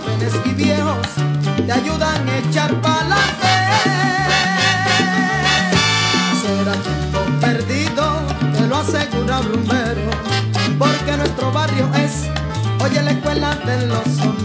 jóvenes y viejos te ayudan a echar pa'lante. Será tiempo perdido, te lo asegura Brumero, porque nuestro barrio es, oye, la escuela de los hombres.